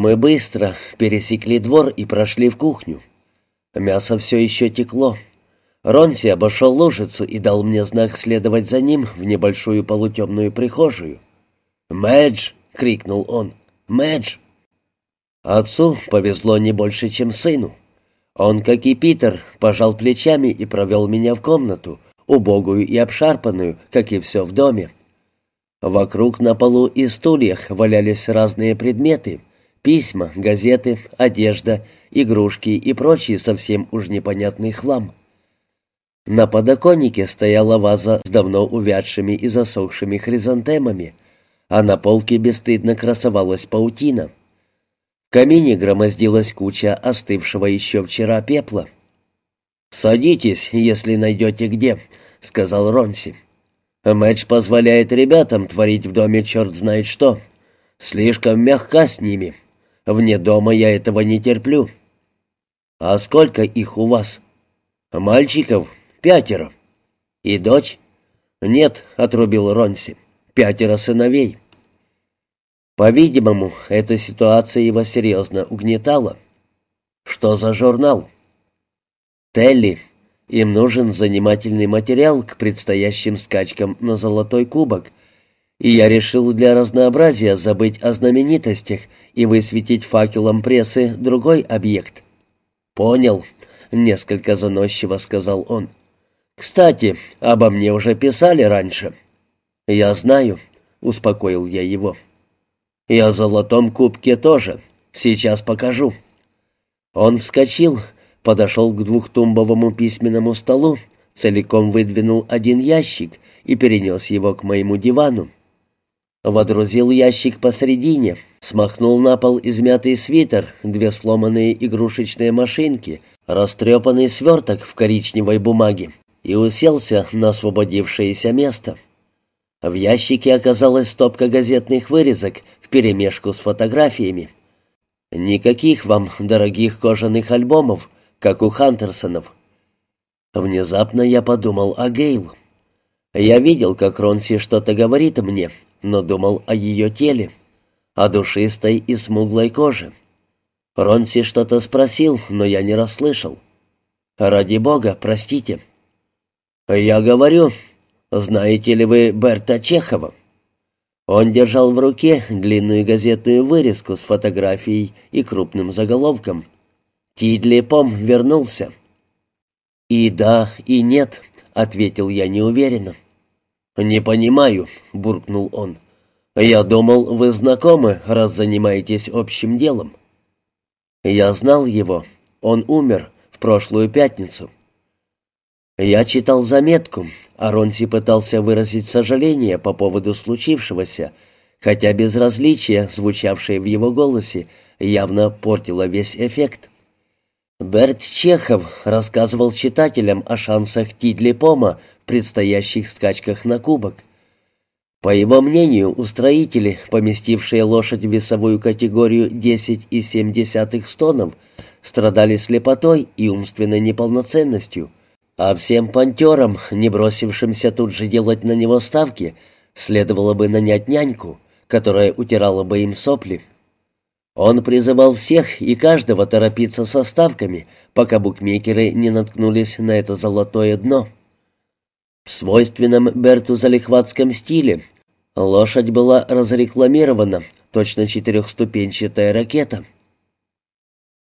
Мы быстро пересекли двор и прошли в кухню. Мясо все еще текло. Ронси обошел лужицу и дал мне знак следовать за ним в небольшую полутемную прихожую. «Мэдж!» — крикнул он. «Мэдж!» Отцу повезло не больше, чем сыну. Он, как и Питер, пожал плечами и провел меня в комнату, убогую и обшарпанную, как и все в доме. Вокруг на полу и стульях валялись разные предметы — письма, газеты, одежда, игрушки и прочий совсем уж непонятный хлам. На подоконнике стояла ваза с давно увядшими и засохшими хризантемами, а на полке бесстыдно красовалась паутина. В камине громоздилась куча остывшего еще вчера пепла. «Садитесь, если найдете где», — сказал Ронси. «Мэтч позволяет ребятам творить в доме черт знает что. Слишком мягка с ними. Вне дома я этого не терплю». «А сколько их у вас?» «Мальчиков «Пятеро». «И дочь?» «Нет», — отрубил Ронси. «Пятеро сыновей». По-видимому, эта ситуация его серьезно угнетала. «Что за журнал?» «Телли. Им нужен занимательный материал к предстоящим скачкам на Золотой Кубок, и я решил для разнообразия забыть о знаменитостях и высветить факелом прессы другой объект». «Понял», — несколько заносчиво сказал он. «Кстати, обо мне уже писали раньше». «Я знаю», — успокоил я его. «И о золотом кубке тоже. Сейчас покажу». Он вскочил, подошел к двухтумбовому письменному столу, целиком выдвинул один ящик и перенес его к моему дивану. Водрузил ящик посредине, смахнул на пол измятый свитер, две сломанные игрушечные машинки, растрепанный сверток в коричневой бумаге и уселся на освободившееся место. В ящике оказалась стопка газетных вырезок вперемешку с фотографиями. Никаких вам дорогих кожаных альбомов, как у Хантерсонов. Внезапно я подумал о Гейл. Я видел, как Ронси что-то говорит мне, но думал о ее теле, о душистой и смуглой коже. Ронси что-то спросил, но я не расслышал. «Ради бога, простите». «Я говорю, знаете ли вы Берта Чехова?» Он держал в руке длинную газетную вырезку с фотографией и крупным заголовком. «Тидли Пом вернулся». «И да, и нет», — ответил я неуверенно. «Не понимаю», — буркнул он. «Я думал, вы знакомы, раз занимаетесь общим делом». Я знал его. Он умер в прошлую пятницу. Я читал заметку, а Ронси пытался выразить сожаление по поводу случившегося, хотя безразличие, звучавшее в его голосе, явно портило весь эффект. Берт Чехов рассказывал читателям о шансах Тидли Пома в предстоящих скачках на кубок. По его мнению, устроители, поместившие лошадь в весовую категорию 10,7 стонов, страдали слепотой и умственной неполноценностью – а всем пантерам, не бросившимся тут же делать на него ставки, следовало бы нанять няньку, которая утирала бы им сопли. Он призывал всех и каждого торопиться со ставками, пока букмекеры не наткнулись на это золотое дно. В свойственном Берту залихватском стиле лошадь была разрекламирована, точно четырехступенчатая ракета.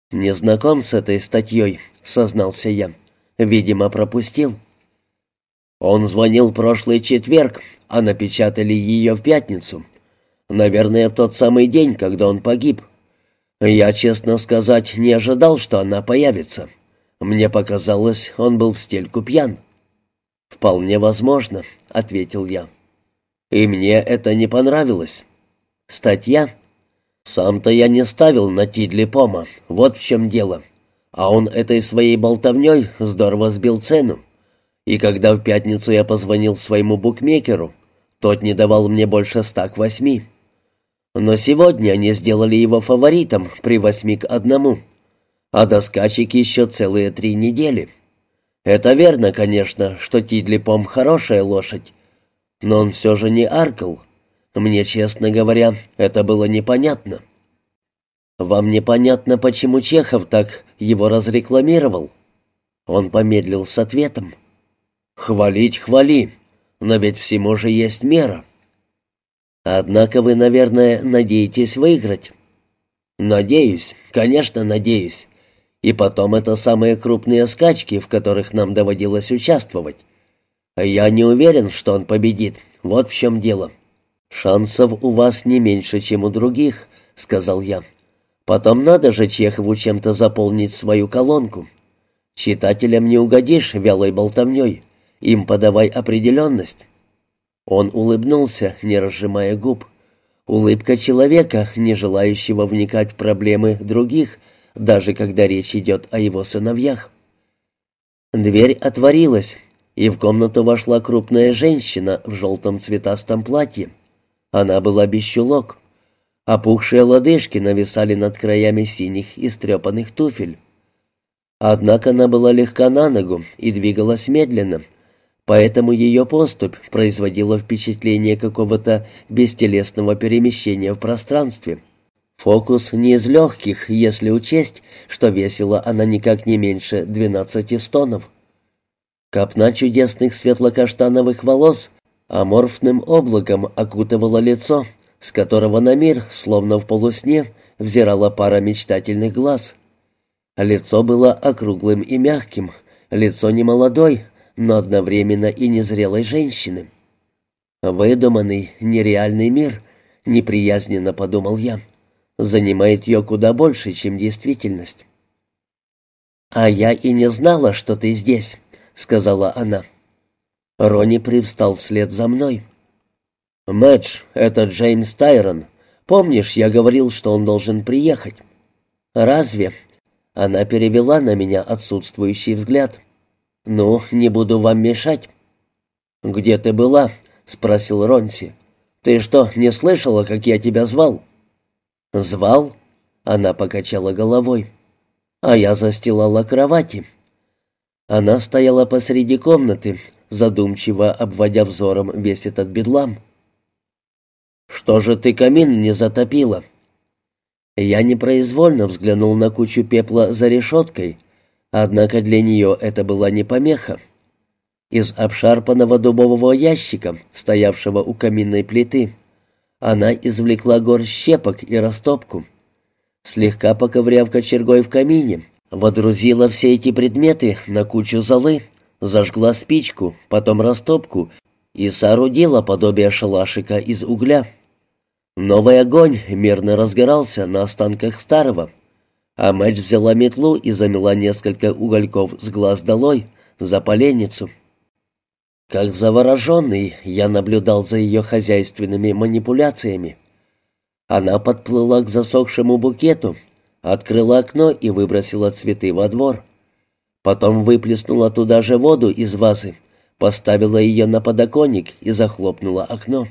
«Не знаком с этой статьей», — сознался я. Видимо, пропустил. Он звонил прошлый четверг, а напечатали ее в пятницу. Наверное, тот самый день, когда он погиб. Я, честно сказать, не ожидал, что она появится. Мне показалось, он был в стельку пьян. «Вполне возможно», — ответил я. «И мне это не понравилось. Статья? Сам-то я не ставил на Тидли Пома, вот в чем дело а он этой своей болтовней здорово сбил цену. И когда в пятницу я позвонил своему букмекеру, тот не давал мне больше ста к восьми. Но сегодня они сделали его фаворитом при восьми к одному, а до скачек еще целые три недели. Это верно, конечно, что Тидли Пом хорошая лошадь, но он все же не Аркл. Мне, честно говоря, это было непонятно. Вам непонятно, почему Чехов так его разрекламировал?» Он помедлил с ответом. «Хвалить хвали, но ведь всему же есть мера». «Однако вы, наверное, надеетесь выиграть». «Надеюсь, конечно, надеюсь. И потом это самые крупные скачки, в которых нам доводилось участвовать. Я не уверен, что он победит. Вот в чем дело». «Шансов у вас не меньше, чем у других», — сказал я. «Потом надо же Чехову чем-то заполнить свою колонку. Читателям не угодишь вялой болтовней, им подавай определенность». Он улыбнулся, не разжимая губ. Улыбка человека, не желающего вникать в проблемы других, даже когда речь идет о его сыновьях. Дверь отворилась, и в комнату вошла крупная женщина в желтом цветастом платье. Она была без чулок. Опухшие лодыжки нависали над краями синих истрепанных туфель. Однако она была легка на ногу и двигалась медленно, поэтому ее поступь производила впечатление какого-то бестелесного перемещения в пространстве. Фокус не из легких, если учесть, что весила она никак не меньше двенадцати стонов. Копна чудесных светло-каштановых волос аморфным облаком окутывала лицо, с которого на мир, словно в полусне, взирала пара мечтательных глаз. Лицо было округлым и мягким, лицо не молодой, но одновременно и незрелой женщины. «Выдуманный, нереальный мир», — неприязненно подумал я, — «занимает ее куда больше, чем действительность». «А я и не знала, что ты здесь», — сказала она. Ронни привстал вслед за мной. «Мэтч, это Джеймс Тайрон. Помнишь, я говорил, что он должен приехать?» «Разве?» Она перевела на меня отсутствующий взгляд. «Ну, не буду вам мешать». «Где ты была?» — спросил Ронси. «Ты что, не слышала, как я тебя звал?» «Звал?» — она покачала головой. «А я застилала кровати». Она стояла посреди комнаты, задумчиво обводя взором весь этот бедлам. «Что же ты камин не затопила?» Я непроизвольно взглянул на кучу пепла за решеткой, Однако для нее это была не помеха. Из обшарпанного дубового ящика, стоявшего у каминной плиты, она извлекла горсть щепок и растопку. Слегка поковыряв кочергой в камине, водрузила все эти предметы на кучу золы, зажгла спичку, потом растопку и соорудила подобие шалашика из угля. Новый огонь мирно разгорался на останках старого — а Мэтч взяла метлу и замела несколько угольков с глаз долой за поленницу. Как завороженный, я наблюдал за ее хозяйственными манипуляциями. Она подплыла к засохшему букету, открыла окно и выбросила цветы во двор. Потом выплеснула туда же воду из вазы, поставила ее на подоконник и захлопнула окно.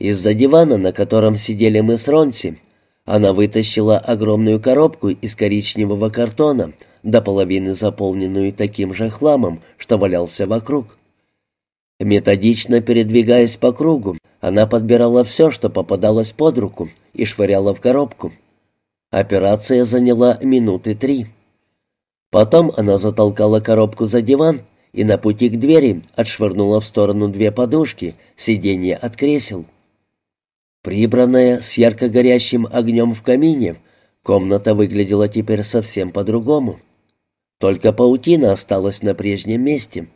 Из-за дивана, на котором сидели мы с Ронси, она вытащила огромную коробку из коричневого картона, до половины заполненную таким же хламом, что валялся вокруг. Методично передвигаясь по кругу, она подбирала все, что попадалось под руку, и швыряла в коробку. Операция заняла минуты три. Потом она затолкала коробку за диван и на пути к двери отшвырнула в сторону две подушки, сиденье от кресел. Прибранная с ярко горящим огнем в камине, комната выглядела теперь совсем по-другому. Только паутина осталась на прежнем месте.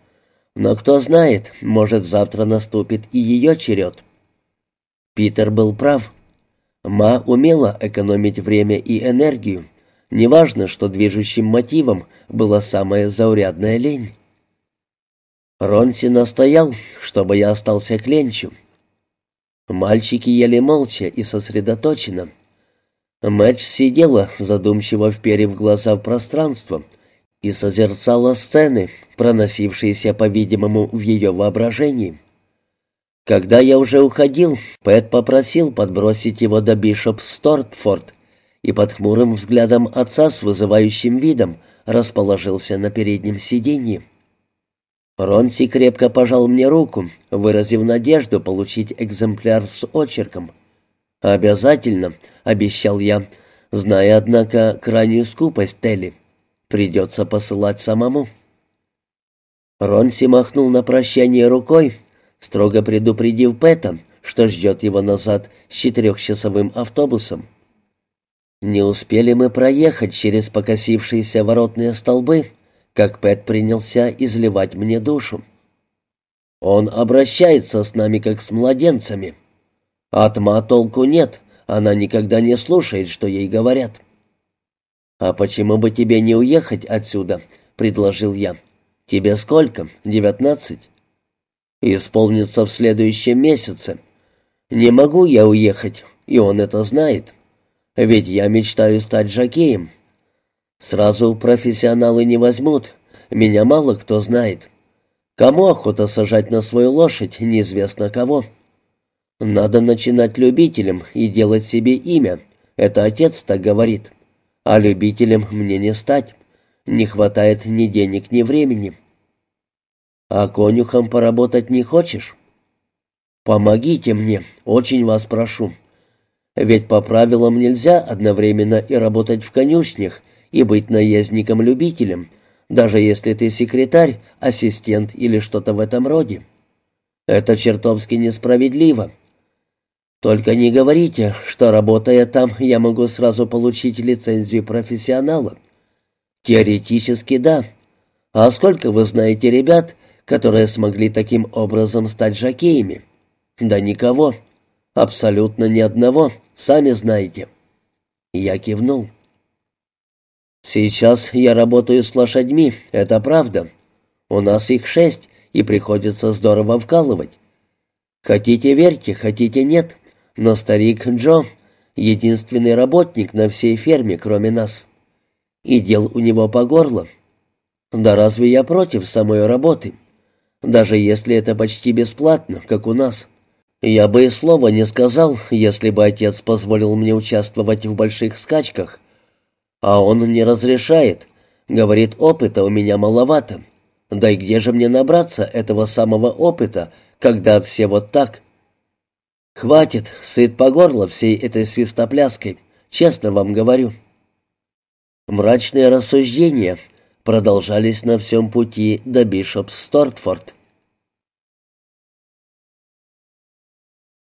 Но кто знает, может, завтра наступит и ее черед. Питер был прав. Ма умела экономить время и энергию. Неважно, что движущим мотивом была самая заурядная лень. Ронси настоял, чтобы я остался кленчем. Мальчики ели молча и сосредоточенно. Мэтч сидела, задумчиво вперев глаза в пространство, и созерцала сцены, проносившиеся, по-видимому, в ее воображении. Когда я уже уходил, Пэт попросил подбросить его до Бишоп Стортфорд и под хмурым взглядом отца с вызывающим видом расположился на переднем сиденье. Ронси крепко пожал мне руку, выразив надежду получить экземпляр с очерком. «Обязательно», — обещал я, Зная, однако, крайнюю скупость Телли, придется посылать самому. Ронси махнул на прощание рукой, строго предупредив Пэта, что ждет его назад с четырехчасовым автобусом. Не успели мы проехать через покосившиеся воротные столбы, как Пэт принялся изливать мне душу. Он обращается с нами, как с младенцами. От ма толку нет, она никогда не слушает, что ей говорят. «А почему бы тебе не уехать отсюда?» — предложил я. «Тебе сколько? Девятнадцать?» «Исполнится в следующем месяце. Не могу я уехать, и он это знает. Ведь я мечтаю стать жокеем. Сразу профессионалы не возьмут, меня мало кто знает. Кому охота сажать на свою лошадь, неизвестно кого. Надо начинать любителем и делать себе имя, это отец так говорит» а любителем мне не стать. Не хватает ни денег, ни времени. А конюхом поработать не хочешь? Помогите мне, очень вас прошу. Ведь по правилам нельзя одновременно и работать в конюшнях, и быть наездником-любителем, даже если ты секретарь, ассистент или что-то в этом роде. Это чертовски несправедливо. Только не говорите, что работая там, я могу сразу получить лицензию профессионала. Теоретически да. А сколько вы знаете ребят, которые смогли таким образом стать жокеями? Да никого. Абсолютно ни одного, сами знаете. Я кивнул. Сейчас я работаю с лошадьми, это правда. У нас их шесть, и приходится здорово вкалывать. Хотите верьте, хотите нет. Но старик Джо — единственный работник на всей ферме, кроме нас. И дел у него по горло. Да разве я против самой работы? Даже если это почти бесплатно, как у нас. Я бы и слова не сказал, если бы отец позволил мне участвовать в больших скачках. А он не разрешает. Говорит, опыта у меня маловато. Да и где же мне набраться этого самого опыта, когда все вот так — Хватит, сыт по горло всей этой свистопляской, честно вам говорю. Мрачные рассуждения продолжались на всем пути до Бишопс-Стортфорд.